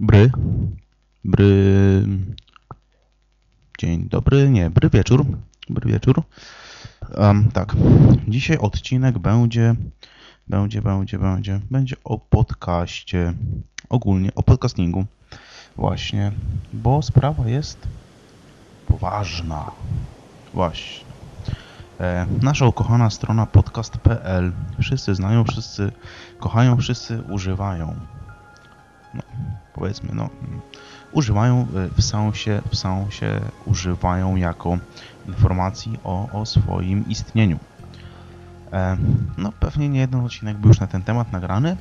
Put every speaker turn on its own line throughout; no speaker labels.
Bry. Bry. Dzień dobry, nie, bry wieczór. Bry wieczór. Um, tak. Dzisiaj odcinek będzie. Będzie, będzie, będzie. Będzie o podcaście. Ogólnie o podcastingu. Właśnie. Bo sprawa jest poważna. Właśnie. E, nasza ukochana strona podcast.pl. Wszyscy znają, wszyscy kochają, wszyscy używają. No, powiedzmy, no. Używają, w sensie, w sensie używają jako informacji o, o swoim istnieniu. E, no, pewnie nie jeden odcinek był już na ten temat nagrany,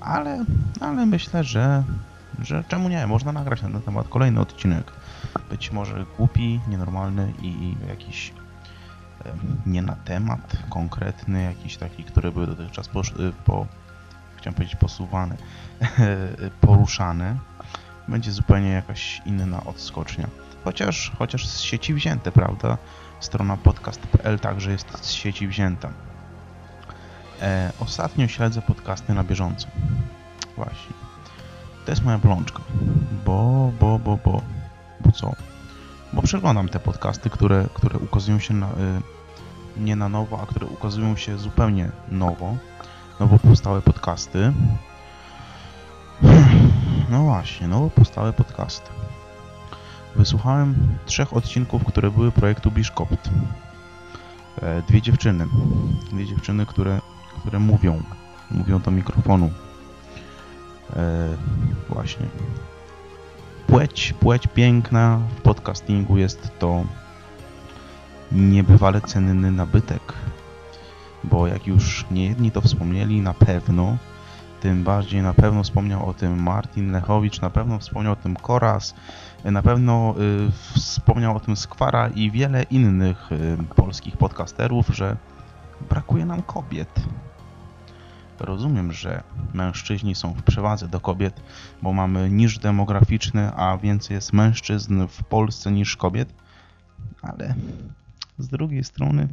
ale, ale myślę, że, że czemu nie? Można nagrać na ten temat kolejny odcinek. Być może głupi, nienormalny i, jakiś e, nie na temat konkretny, jakiś taki, który był dotychczas po, po chciałem powiedzieć posuwany, poruszany. Będzie zupełnie jakaś inna odskocznia. Chociaż, chociaż z sieci wzięte, prawda? Strona podcast.pl także jest z sieci wzięta. E, ostatnio śledzę podcasty na bieżąco. Właśnie. To jest moja bolączka. Bo, bo, bo, bo. Bo co? Bo przeglądam te podcasty, które, które ukazują się na, y, nie na nowo, a które ukazują się zupełnie nowo. Nowo powstałe podcasty. No właśnie, nowo powstałe podcasty. Wysłuchałem trzech odcinków, które były projektu Biszkopt. E, dwie dziewczyny. Dwie dziewczyny, które, które mówią. Mówią do mikrofonu. E, właśnie. Płeć, płeć piękna w podcastingu jest to niebywale cenny nabytek. Bo jak już niejedni to wspomnieli, na pewno, tym bardziej na pewno wspomniał o tym Martin Lechowicz, na pewno wspomniał o tym Koras, na pewno y, wspomniał o tym Skwara i wiele innych y, polskich podcasterów, że brakuje nam kobiet. Rozumiem, że mężczyźni są w przewadze do kobiet, bo mamy niż demograficzny, a więcej jest mężczyzn w Polsce niż kobiet, ale z drugiej strony,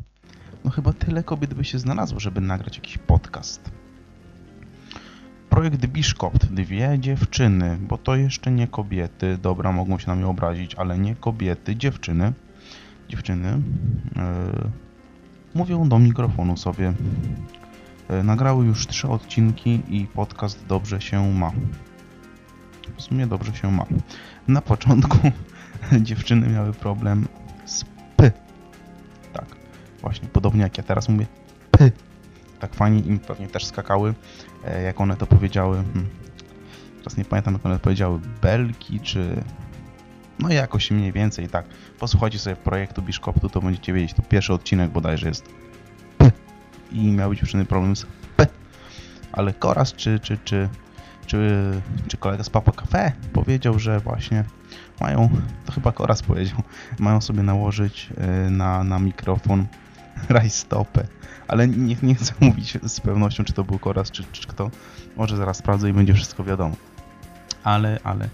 no chyba tyle kobiet by się znalazło, żeby nagrać jakiś podcast. Projekt Biszkopt, dwie dziewczyny, bo to jeszcze nie kobiety, dobra, mogą się na mnie obrazić, ale nie kobiety, dziewczyny, dziewczyny yy, mówią do mikrofonu sobie. Yy, nagrały już trzy odcinki i podcast dobrze się ma. W sumie dobrze się ma. Na początku dziewczyny miały problem właśnie, podobnie jak ja teraz mówię P tak fajnie im pewnie też skakały, e, jak one to powiedziały. Hmm. Teraz nie pamiętam, jak one powiedziały, belki, czy... No jakoś mniej więcej, tak. Posłuchajcie sobie projektu Biszkoptu, to będziecie wiedzieć. To pierwszy odcinek bodajże jest P. I miał być dziewczyny problem z P. Ale Koraz, czy, czy, czy, czy, czy kolega z Papa Cafe powiedział, że właśnie mają, to chyba Koraz powiedział, mają sobie nałożyć e, na, na mikrofon rajstopę ale nie, nie chcę mówić z pewnością, czy to był Koraz, czy, czy kto. Może zaraz sprawdzę i będzie wszystko wiadomo. Ale, ale,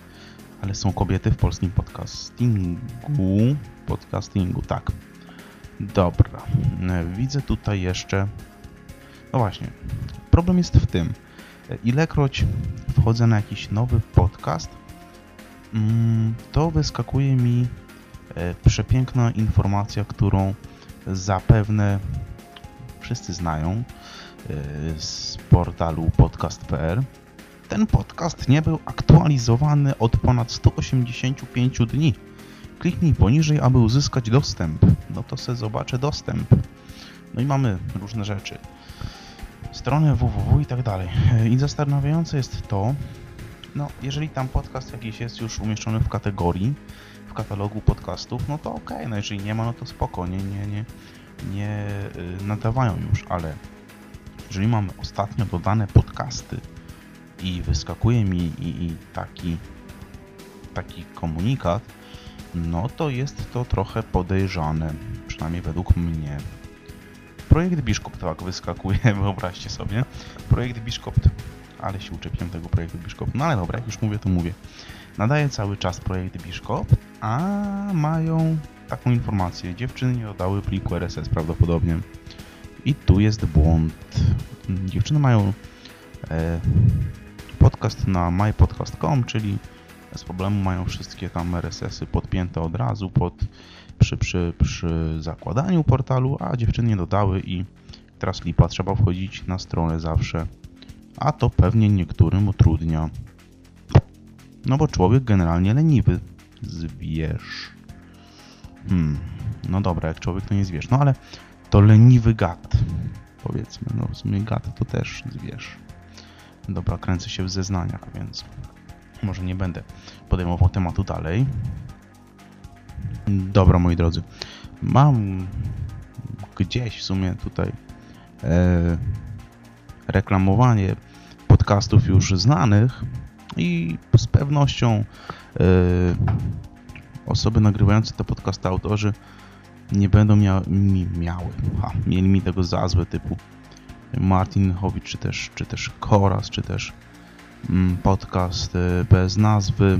ale są kobiety w polskim podcastingu. Podcastingu, tak. Dobra. Widzę tutaj jeszcze... No właśnie. Problem jest w tym. Ilekroć wchodzę na jakiś nowy podcast, mm, to wyskakuje mi e, przepiękna informacja, którą zapewne wszyscy znają y, z portalu podcast.pl. Ten podcast nie był aktualizowany od ponad 185 dni. Kliknij poniżej, aby uzyskać dostęp. No to se zobaczę dostęp. No i mamy różne rzeczy. Strony www i tak dalej. I zastanawiające jest to, no jeżeli tam podcast jakiś jest już umieszczony w kategorii, katalogu podcastów, no to ok, no jeżeli nie ma, no to spoko, nie, nie, nie, nie y, nadawają już, ale jeżeli mamy ostatnio dodane podcasty i wyskakuje mi i, i taki, taki komunikat, no to jest to trochę podejrzane, przynajmniej według mnie. Projekt Biszkopt tak wyskakuje, wyobraźcie sobie. Projekt Biszkopt, ale się uczepiłem tego projektu Biszkopt, no ale dobra, jak już mówię, to mówię. Nadaje cały czas projekt Biszkopt, a mają taką informację. Dziewczyny nie dodały pliku RSS prawdopodobnie. I tu jest błąd. Dziewczyny mają e, podcast na mypodcast.com, czyli Bez problemu mają wszystkie tam RSS-y podpięte od razu pod, przy, przy, przy zakładaniu portalu, a dziewczyny nie dodały i teraz lipa, trzeba wchodzić na stronę zawsze. A to pewnie niektórym utrudnia. No bo człowiek generalnie leniwy. Zwierz. Hmm. No dobra, jak człowiek to nie zwierz. No ale to leniwy gad. Powiedzmy, no w sumie gad to też zwierz. Dobra, kręcę się w zeznaniach, więc może nie będę podejmował tematu dalej. Dobra, moi drodzy. Mam gdzieś w sumie tutaj e, reklamowanie podcastów już znanych i z pewnością osoby nagrywające te podcasty, autorzy nie będą mia mi miały, ha, mieli mi tego za złe typu Martin Howicz, czy też, czy też Koras, czy też mm, podcast e, bez nazwy.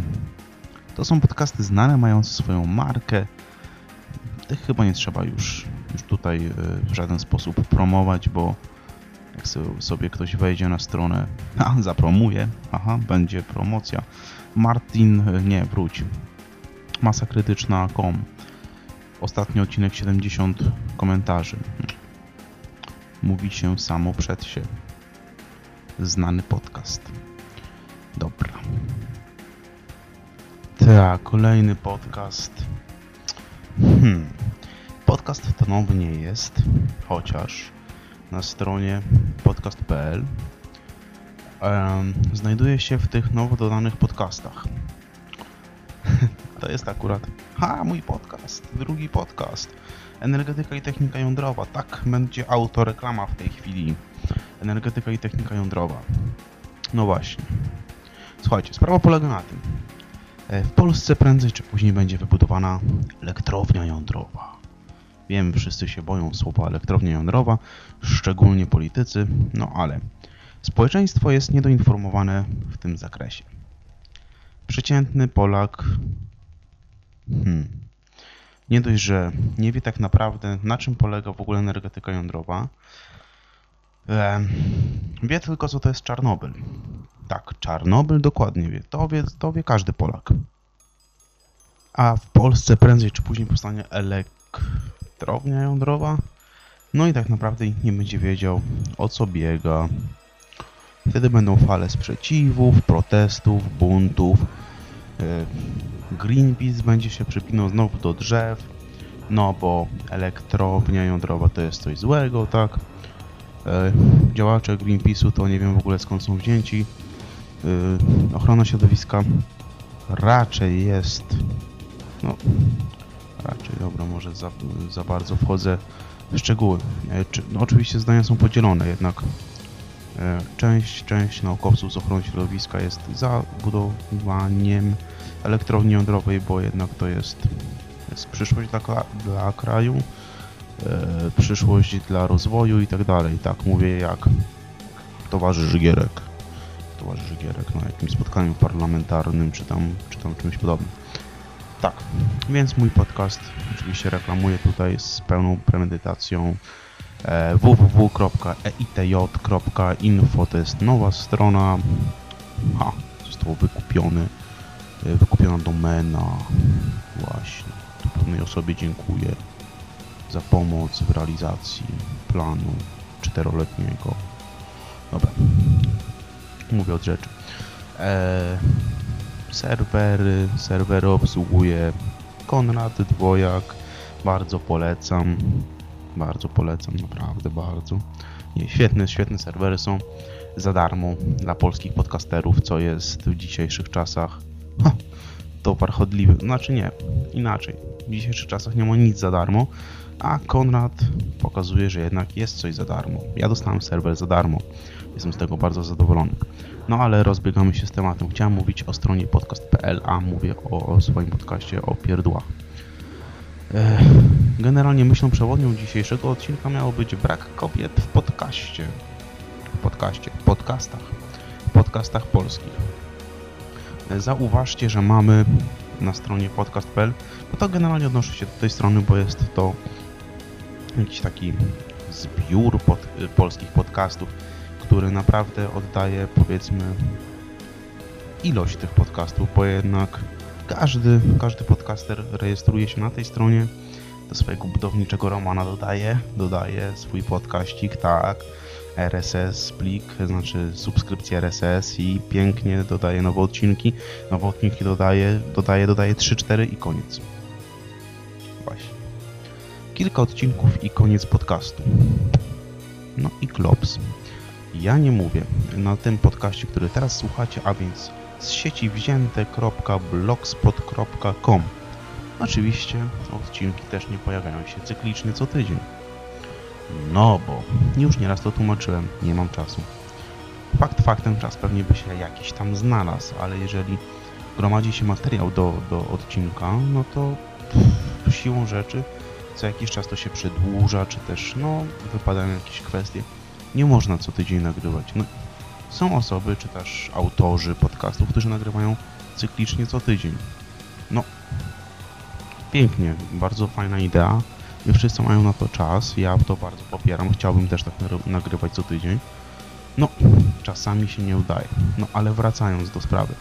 To są podcasty znane, mające swoją markę. Tych chyba nie trzeba już, już tutaj e, w żaden sposób promować, bo jak sobie ktoś wejdzie na stronę, a zapromuje, aha, będzie promocja. Martin, nie, wróć, masakrytyczna.com Ostatni odcinek 70 komentarzy. Mówi się samo przed się. Znany podcast. Dobra. Tak, kolejny podcast. Hmm. Podcast to nowy nie jest, chociaż na stronie podcast.pl znajduje się w tych nowo dodanych podcastach. to jest akurat, ha, mój podcast, drugi podcast. Energetyka i technika jądrowa. Tak, będzie autoreklama w tej chwili. Energetyka i technika jądrowa. No właśnie. Słuchajcie, sprawa polega na tym. E, w Polsce prędzej czy później będzie wybudowana elektrownia jądrowa. Wiem, wszyscy się boją słowa elektrownia jądrowa, szczególnie politycy, no ale społeczeństwo jest niedoinformowane w tym zakresie. Przeciętny Polak hmm, nie dość, że nie wie tak naprawdę, na czym polega w ogóle energetyka jądrowa, wie tylko, co to jest Czarnobyl. Tak, Czarnobyl dokładnie wie. To wie, to wie każdy Polak. A w Polsce prędzej czy później powstanie elektrownia jądrowa. No i tak naprawdę nikt nie będzie wiedział, o co biega. Wtedy będą fale sprzeciwów, protestów, buntów. E, Greenpeace będzie się przypinał znowu do drzew, no bo elektrownia jądrowa to jest coś złego, tak? E, działacze Greenpeace'u to nie wiem w ogóle skąd są wzięci. E, ochrona środowiska raczej jest, no raczej, dobra, może za, za bardzo wchodzę w szczegóły. E, no, oczywiście zdania są podzielone, jednak e, część, część naukowców z ochrony środowiska jest za budowaniem elektrowni jądrowej, bo jednak to jest, jest przyszłość dla, dla kraju, e, przyszłość dla rozwoju i tak dalej. Tak mówię jak towarzysz Gierek. Towarzysz Gierek na jakimś spotkaniu parlamentarnym czy tam, czy tam czymś podobnym. Tak, więc mój podcast oczywiście reklamuję tutaj z pełną premedytacją e, www.eitj.info to jest nowa strona. Ha, został wykupiony E, wykupiona domena. Właśnie. Tu pewnej osobie dziękuję za pomoc w realizacji planu czteroletniego. Dobra. Mówię od rzeczy. Eee, serwery, serwery obsługuje Konrad Dwojak. Bardzo polecam. Bardzo polecam, naprawdę bardzo. Nie, świetne, świetne serwery są za darmo dla polskich podcasterów, co jest w dzisiejszych czasach ha, towar chodliwy. Znaczy nie, inaczej. W dzisiejszych czasach nie ma nic za darmo, a Konrad pokazuje, że jednak jest coś za darmo. Ja dostałem serwer za darmo. Jestem z tego bardzo zadowolony. No ale rozbiegamy się z tematem. Chciałem mówić o stronie podcast.pl, a mówię o, swoim podcaście o pierdłach. Generalnie myślą przewodnią dzisiejszego odcinka miało być brak kobiet w podcaście. W podcaście, w podcastach. W podcastach polskich zauważcie, że mamy na stronie podcast.pl, bo to generalnie odnoszę się do tej strony, bo jest to jakiś taki zbiór pod, polskich podcastów, który naprawdę oddaje powiedzmy ilość tych podcastów, bo jednak każdy, każdy podcaster rejestruje się na tej stronie, do swojego budowniczego Romana dodaje, dodaje swój podcaścik, tak, RSS plik, znaczy subskrypcję RSS i pięknie dodaje nowe odcinki, nowe odcinki dodaje, dodaje, dodaje 3-4 i koniec. Kilka odcinków i koniec podcastu. No i klops. Ja nie mówię na tym podcaście, który teraz słuchacie, a więc z sieci wzięte.blogspot.com Oczywiście odcinki też nie pojawiają się cyklicznie co tydzień. No bo już nieraz to tłumaczyłem, nie mam czasu. Fakt faktem czas pewnie by się jakiś tam znalazł, ale jeżeli gromadzi się materiał do, do odcinka, no to pff, siłą rzeczy co jakiś czas to się przedłuża, czy też no wypadają jakieś kwestie. Nie można co tydzień nagrywać. No, są osoby, czy też autorzy podcastów, którzy nagrywają cyklicznie co tydzień. No, pięknie, bardzo fajna idea. Nie wszyscy mają na to czas, ja to bardzo popieram, chciałbym też tak nagrywać co tydzień. No, czasami się nie udaje. No, ale wracając do sprawy.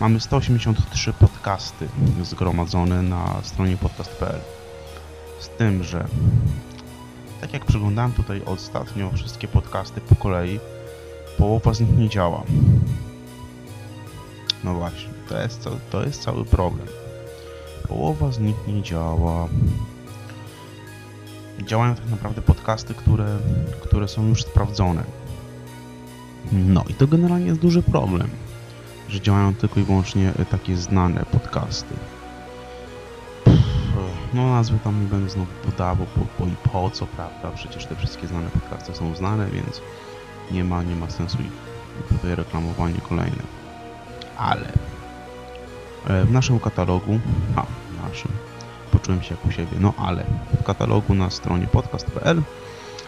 Mamy 183 podcasty zgromadzone na stronie podcast.pl. Z tym, że tak jak przeglądałem tutaj ostatnio wszystkie podcasty po kolei, połowa z nich nie działa. No właśnie, to jest, to jest cały problem. Połowa z nich nie działa. Działają tak naprawdę podcasty, które, które są już sprawdzone. No i to generalnie jest duży problem, że działają tylko i wyłącznie takie znane podcasty. No nazwy tam nie będę znowu podawał, bo, bo i po co, prawda? Przecież te wszystkie znane podcasty są znane, więc nie ma, nie ma sensu ich tutaj reklamowanie kolejne. Ale e, w naszym katalogu, a w naszym, poczułem się jak u siebie, no ale w katalogu na stronie podcast.pl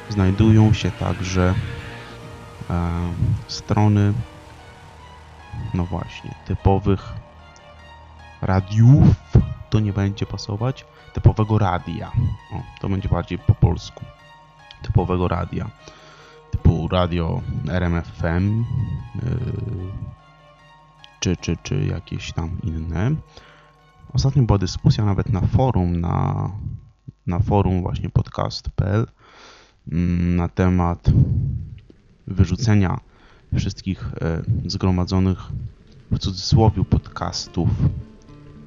znajdują się także e, strony, no właśnie, typowych radiów, to nie będzie pasować, typowego radia. O, to będzie bardziej po polsku. Typowego radia. Typu radio RMFM yy, czy, czy, czy jakieś tam inne. Ostatnio była dyskusja nawet na forum, na, na forum właśnie podcast.pl mm, na temat wyrzucenia wszystkich e, zgromadzonych w cudzysłowie podcastów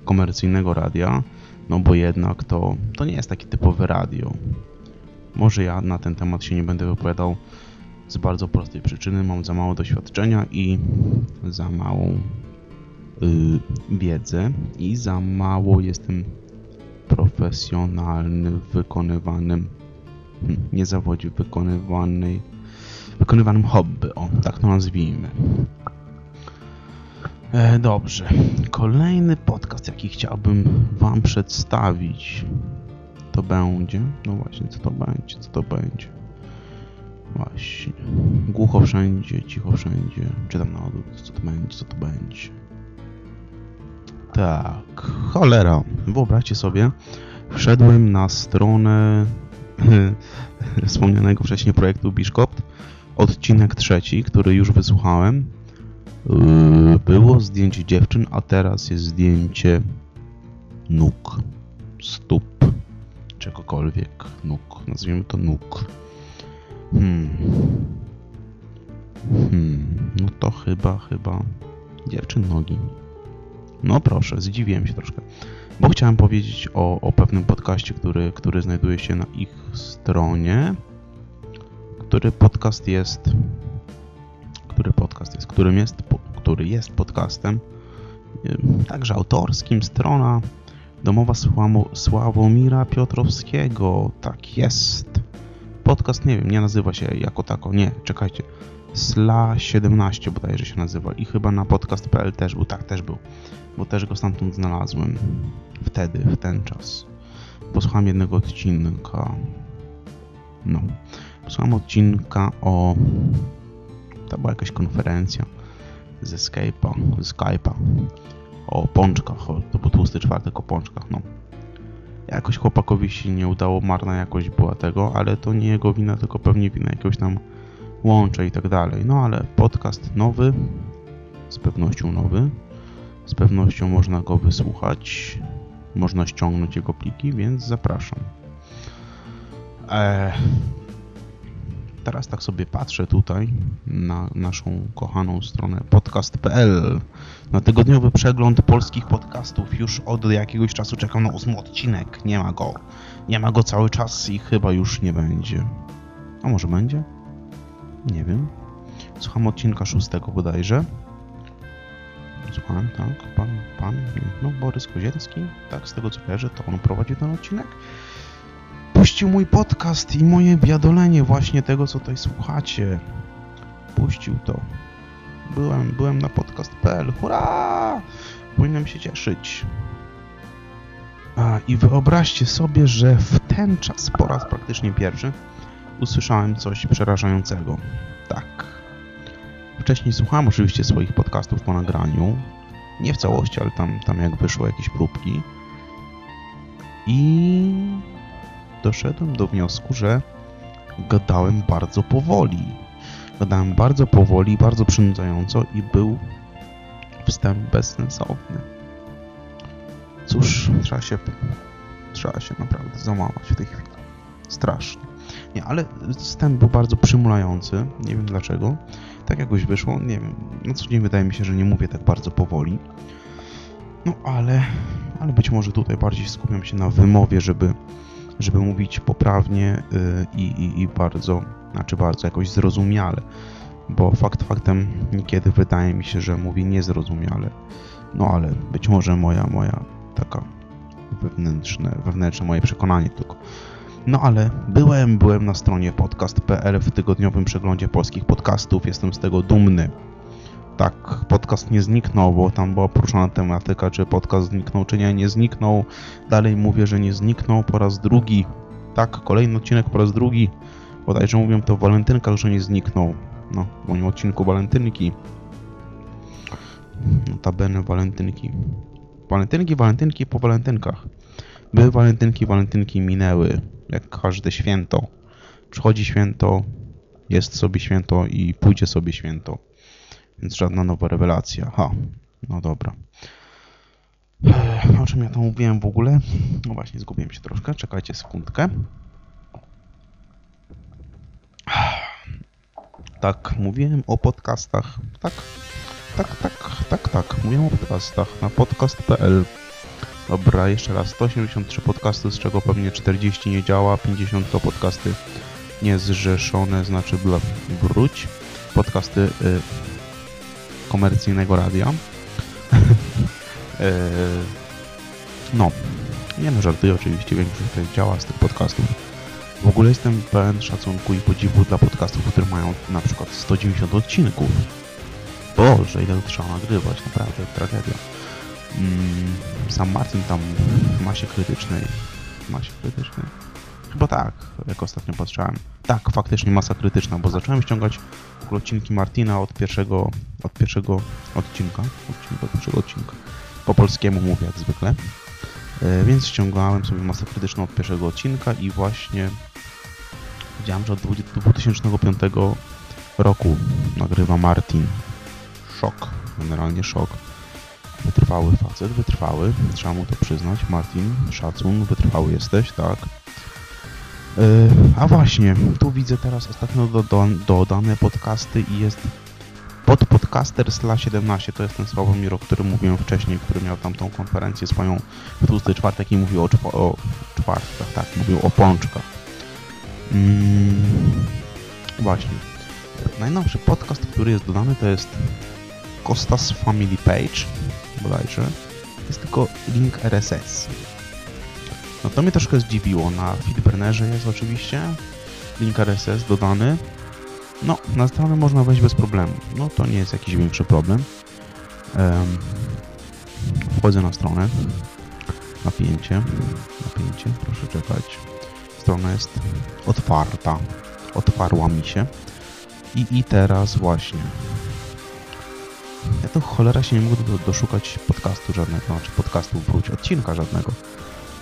komercyjnego radia no bo jednak to, to nie jest takie typowe radio. Może ja na ten temat się nie będę wypowiadał z bardzo prostej przyczyny. Mam za mało doświadczenia i za małą yy, wiedzę i za mało jestem profesjonalny w wykonywanym, hmm, nie wykonywanej, wykonywanym hobby, o tak to nazwijmy. E, dobrze. Kolejny podcast, jaki chciałbym Wam przedstawić, to będzie. No właśnie, co to będzie? Co to będzie? Właśnie. Głucho wszędzie, cicho wszędzie. Czytam na odwrót, co to będzie, co to będzie. Tak, cholera. Wyobraźcie sobie, wszedłem na stronę wspomnianego wcześniej projektu Bishkopt, odcinek trzeci, który już wysłuchałem było zdjęcie dziewczyn, a teraz jest zdjęcie nóg, stóp, czegokolwiek, nóg, nazwijmy to nóg. Hmm. Hmm, no to chyba, chyba dziewczyn nogi. No proszę, zdziwiłem się troszkę, bo chciałem powiedzieć o, o pewnym podcaście, który, który znajduje się na ich stronie, który podcast jest który podcast jest, którym jest, który jest podcastem, także autorskim, strona domowa Sławomira Piotrowskiego. Tak jest. Podcast, nie wiem, nie nazywa się jako tako, nie, czekajcie. Sla17 bodajże się nazywa i chyba na podcast.pl też był, tak, też był, bo też go stamtąd znalazłem wtedy, w ten czas. Posłuchałem jednego odcinka. No. Posłuchałem odcinka o to była jakaś konferencja ze Skype'a, Skype'a o pączkach, o, to był tłusty czwartek o pączkach, no. Jakoś chłopakowi się nie udało, marna jakość była tego, ale to nie jego wina, tylko pewnie wina jakiegoś tam łącza i tak dalej. No ale podcast nowy, z pewnością nowy. Z pewnością można go wysłuchać, można ściągnąć jego pliki, więc zapraszam. Eee, teraz tak sobie patrzę tutaj na naszą kochaną stronę podcast.pl. Na tygodniowy przegląd polskich podcastów. Już od jakiegoś czasu czekam na ósmy odcinek. Nie ma go. Nie ma go cały czas i chyba już nie będzie. A może będzie? Nie wiem. Słucham odcinka szóstego bodajże. Słuchałem, tak, pan, pan, no Borys Kozielski, tak, z tego co kojarzę, to on prowadził ten odcinek. Puścił mój podcast i moje biadolenie właśnie tego, co tutaj słuchacie. Puścił to. Byłem, byłem na podcast.pl, hurra! Powinienem się cieszyć. A, I wyobraźcie sobie, że w ten czas, po raz praktycznie pierwszy, usłyszałem coś przerażającego. Tak. Wcześniej słuchałem oczywiście swoich podcastów po nagraniu. Nie w całości, ale tam, tam jak wyszło jakieś próbki. I doszedłem do wniosku, że gadałem bardzo powoli. Gadałem bardzo powoli, bardzo przynudzająco i był wstęp bezsensowny. Cóż, trzeba się, trzeba się naprawdę załamać w tej chwili. Strasznie. Nie, ale wstęp był bardzo przymulający. Nie wiem dlaczego. Tak jakoś wyszło. Nie wiem. No co nie wydaje mi się, że nie mówię tak bardzo powoli. No ale, ale być może tutaj bardziej skupiam się na wymowie, żeby, żeby mówić poprawnie yy, i, i bardzo, znaczy bardzo jakoś zrozumiale. Bo fakt faktem niekiedy wydaje mi się, że mówię niezrozumiale. No ale być może moja, moja taka wewnętrzne, wewnętrzne moje przekonanie tylko. No ale byłem, byłem na stronie podcast.pl w tygodniowym przeglądzie polskich podcastów. Jestem z tego dumny. Tak, podcast nie zniknął, bo tam była poruszona tematyka, czy podcast zniknął, czy nie. Nie zniknął. Dalej mówię, że nie zniknął po raz drugi. Tak, kolejny odcinek po raz drugi. Bodajże mówią to w walentynkach, że nie zniknął. No, w moim odcinku walentynki. Notabene walentynki. Walentynki, walentynki po walentynkach. Były walentynki, walentynki minęły, jak każde święto. Przychodzi święto, jest sobie święto i pójdzie sobie święto. Więc żadna nowa rewelacja. Ha, no dobra. O czym ja tam mówiłem w ogóle? No właśnie, zgubiłem się troszkę. Czekajcie sekundkę. Tak, mówiłem o podcastach. Tak, tak, tak, tak, tak. Mówiłem o podcastach na podcast.pl. Dobra, jeszcze raz. 183 podcasty, z czego pewnie 40 nie działa, 50 to podcasty niezrzeszone, znaczy wróć. Podcasty y, komercyjnego radia. y, no, nie no, żartuję oczywiście, większość tutaj działa z tych podcastów. W ogóle jestem pełen szacunku i podziwu dla podcastów, które mają na przykład 190 odcinków. Boże, ile to trzeba nagrywać, naprawdę tragedia. Mm, sam Martin tam w masie krytycznej. W masie krytycznej? Chyba tak, jak ostatnio patrzyłem. Tak, faktycznie masa krytyczna, bo zacząłem ściągać odcinki Martina od pierwszego, od pierwszego odcinka. Odcinka, od pierwszego odcinka. Po polskiemu mówię, jak zwykle. E, więc ściągałem sobie masę krytyczną od pierwszego odcinka i właśnie widziałem, że od 2005 roku nagrywa Martin. Szok, generalnie szok. Wytrwały facet, wytrwały, trzeba mu to przyznać. Martin, szacun, wytrwały jesteś, tak. Yy, a właśnie, tu widzę teraz ostatnio do, do, dodane podcasty i jest pod podcaster sla 17, to jest ten Sławomir, o którym mówiłem wcześniej, który miał tam tą konferencję swoją w tłusty czwartek i mówił o, o czwartkach, tak, mówił o pączkach. Mm, właśnie. Najnowszy podcast, który jest dodany to jest Costas Family Page, bodajże. Jest tylko link RSS. No to mnie troszkę zdziwiło. Na Feedburnerze jest oczywiście link RSS dodany. No, na stronę można wejść bez problemu. No to nie jest jakiś większy problem. Um, wchodzę na stronę. Napięcie. Napięcie, proszę czekać. Strona jest otwarta. Otwarła mi się. I, i teraz właśnie ja to cholera się nie mogę do, doszukać podcastu żadnego, znaczy podcastu wróć, odcinka żadnego.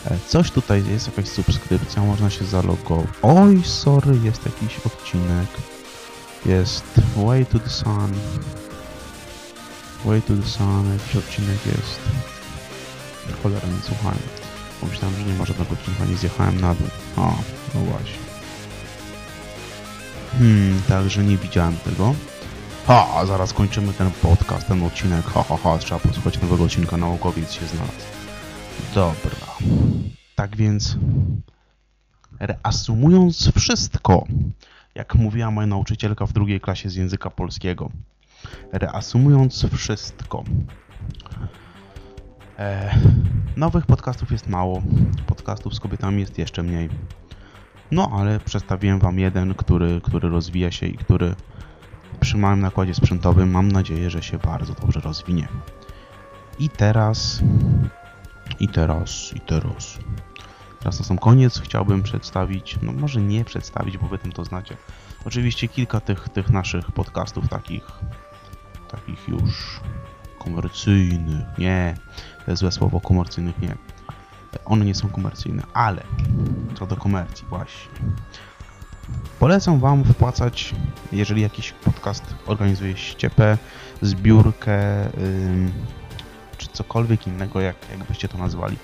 E, coś tutaj jest, jakaś subskrypcja, można się zalogować. Oj, sorry, jest jakiś odcinek. Jest Way to the Sun. Way to the Sun, jakiś odcinek jest. Cholera, nie słuchałem. Pomyślałem, że nie ma żadnego odcinka, nie zjechałem na dół. A, no właśnie. Hmm, także nie widziałem tego. Ha, zaraz kończymy ten podcast, ten odcinek. Ha, ha, ha, trzeba posłuchać nowego odcinka, naukowiec się znalazł. Dobra. Tak więc, reasumując wszystko, jak mówiła moja nauczycielka w drugiej klasie z języka polskiego. Reasumując wszystko. E, nowych podcastów jest mało, podcastów z kobietami jest jeszcze mniej. No, ale przedstawiłem Wam jeden, który, który rozwija się i który przy małym nakładzie sprzętowym mam nadzieję, że się bardzo dobrze rozwinie. I teraz, i teraz, i teraz. Teraz na sam koniec chciałbym przedstawić, no może nie przedstawić, bo Wy tym to znacie. Oczywiście kilka tych, tych naszych podcastów takich, takich już komercyjnych. Nie, to jest złe słowo, komercyjnych nie. One nie są komercyjne, ale co do komercji właśnie. Polecam Wam wpłacać, jeżeli jakiś podcast organizuje ściepę, zbiórkę, ym, czy cokolwiek innego, jak, jakbyście to nazwali.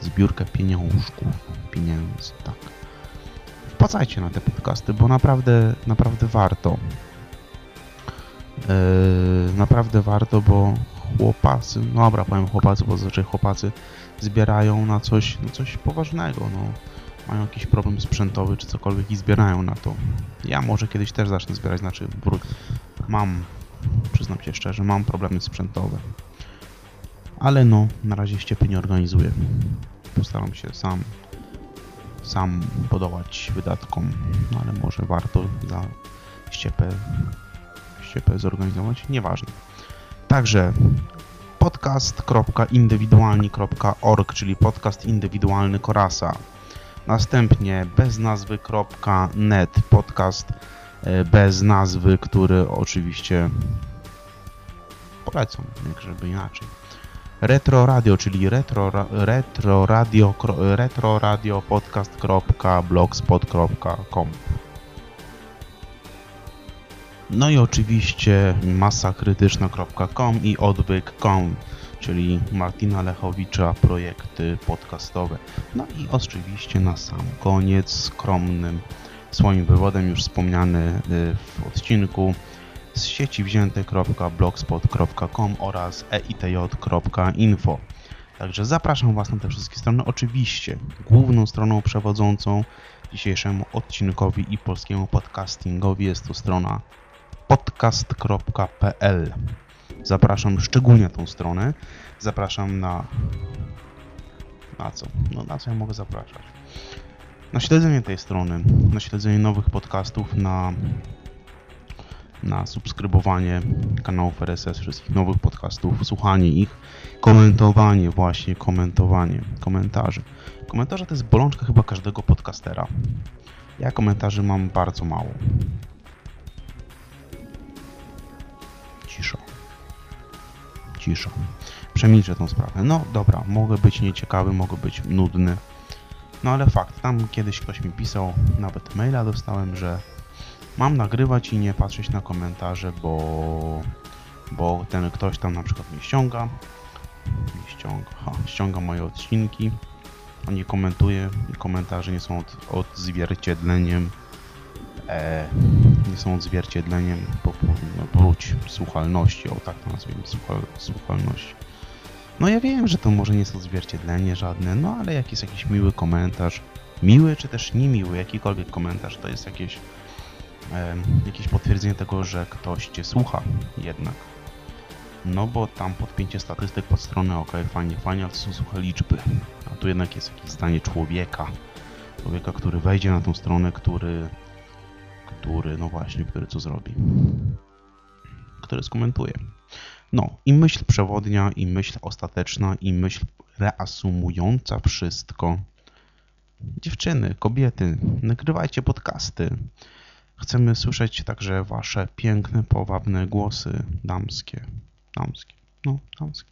Zbiórkę pieniążków, pieniędzy, tak. Wpłacajcie na te podcasty, bo naprawdę, naprawdę warto. Yy, naprawdę warto, bo chłopacy, no dobra, powiem chłopacy, bo zazwyczaj chłopacy zbierają na coś, na coś poważnego, no. Mają jakiś problem sprzętowy czy cokolwiek i zbierają na to. Ja może kiedyś też zacznę zbierać, znaczy mam, przyznam się szczerze, mam problemy sprzętowe. Ale no, na razie ściepy nie organizuję. Postaram się sam, sam podołać wydatkom, no ale może warto za ściepę, ściepę zorganizować, nieważne. Także podcast.indywidualni.org, czyli podcast indywidualny Korasa. Następnie bez nazwy.net, podcast e, bez nazwy, który oczywiście polecam, jak żeby inaczej. Retro Radio, czyli retro, retro radio, retro radio podcast.blogspot.com no i oczywiście masakrytyczna.com i odwyk.com, czyli Martina Lechowicza, projekty podcastowe. No i oczywiście na sam koniec skromnym swoim wywodem już wspomniany y, w odcinku z sieci wzięte.blogspot.com oraz eitj.info. Także zapraszam Was na te wszystkie strony. Oczywiście główną stroną przewodzącą dzisiejszemu odcinkowi i polskiemu podcastingowi jest to strona podcast.pl. Zapraszam szczególnie tą stronę. Zapraszam na... Na co? No na co ja mogę zapraszać? Na śledzenie tej strony, na śledzenie nowych podcastów, na na subskrybowanie kanałów RSS, wszystkich nowych podcastów, słuchanie ich, komentowanie, właśnie komentowanie, komentarze. Komentarze to jest bolączka chyba każdego podcastera. Ja komentarzy mam bardzo mało. cisza. Cisza. Przemilczę tą sprawę. No dobra, mogę być nieciekawy, mogę być nudny. No ale fakt, tam kiedyś ktoś mi pisał, nawet maila dostałem, że mam nagrywać i nie patrzeć na komentarze, bo, bo ten ktoś tam na przykład mnie ściąga, ściąga, ha, ściąga moje odcinki, on nie komentuje komentarze nie są od, odzwierciedleniem e, nie są odzwierciedleniem po, no, wróć słuchalności, o tak to nazwijmy, słuchal, słuchalności. No ja wiem, że to może nie jest odzwierciedlenie żadne, no ale jak jest jakiś miły komentarz, miły czy też niemiły, jakikolwiek komentarz, to jest jakieś, jakieś potwierdzenie tego, że ktoś Cię słucha jednak. No bo tam podpięcie statystyk pod stronę, ok, fajnie, fajnie, ale to są suche liczby. A tu jednak jest jakieś zdanie człowieka. Człowieka, który wejdzie na tą stronę, który który, no właśnie, który co zrobi, który skomentuje. No i myśl przewodnia, i myśl ostateczna, i myśl reasumująca wszystko. Dziewczyny, kobiety, nagrywajcie podcasty. Chcemy słyszeć także wasze piękne, powabne głosy damskie. Damskie, no, damskie.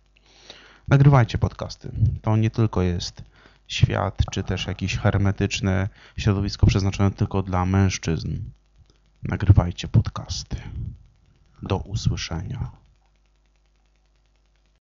Nagrywajcie podcasty. To nie tylko jest świat, czy też jakieś hermetyczne środowisko przeznaczone tylko dla mężczyzn nagrywajcie podcasty. Do usłyszenia.